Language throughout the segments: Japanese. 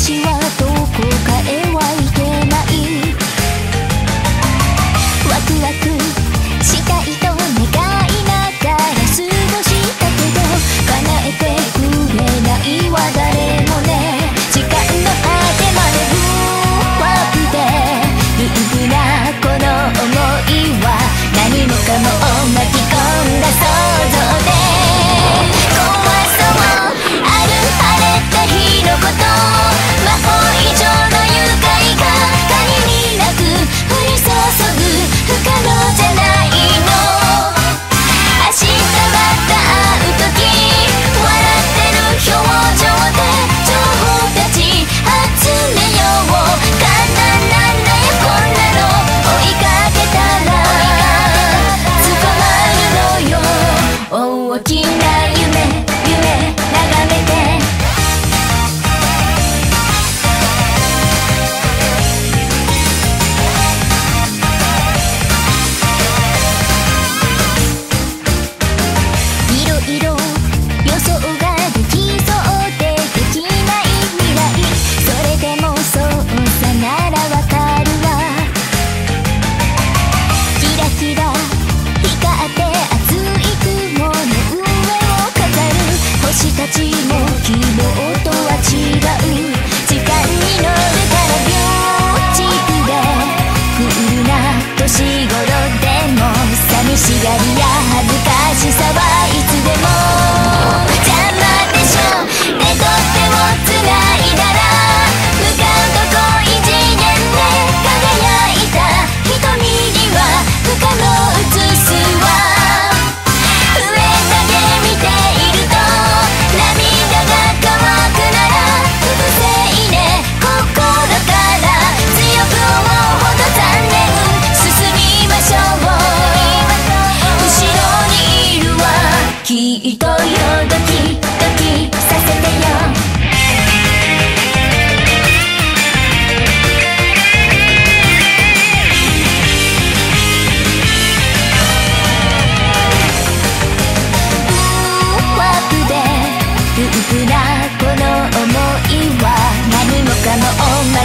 私は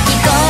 き込